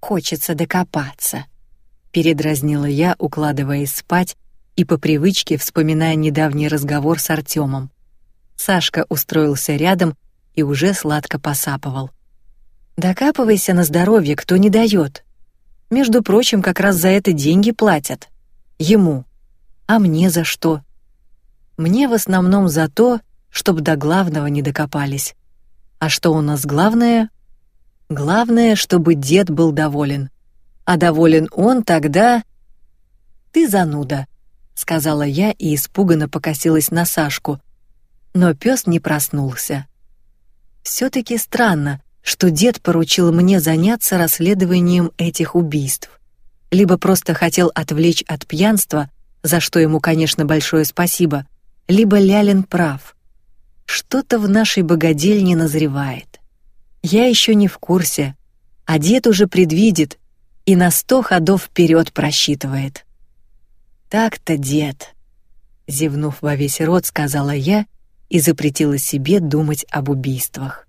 хочется докопаться, передразнила я, укладываясь спать и по привычке вспоминая недавний разговор с Артемом. Сашка устроился рядом и уже сладко посапывал. Докапывайся на здоровье, кто не дает. Между прочим, как раз за это деньги платят. Ему. А мне за что? Мне в основном за то, чтобы до главного не докопались. А что у нас главное? Главное, чтобы дед был доволен. А доволен он тогда... Ты зануда, сказала я и испуганно покосилась на Сашку. Но пес не проснулся. Все-таки странно, что дед поручил мне заняться расследованием этих убийств. Либо просто хотел отвлечь от пьянства, за что ему, конечно, большое спасибо, либо Лялин прав. Что-то в нашей богадельне назревает. Я еще не в курсе, а дед уже предвидит и на сто ходов вперед просчитывает. Так-то, дед, зевнув во весь рот, сказала я и запретила себе думать об убийствах.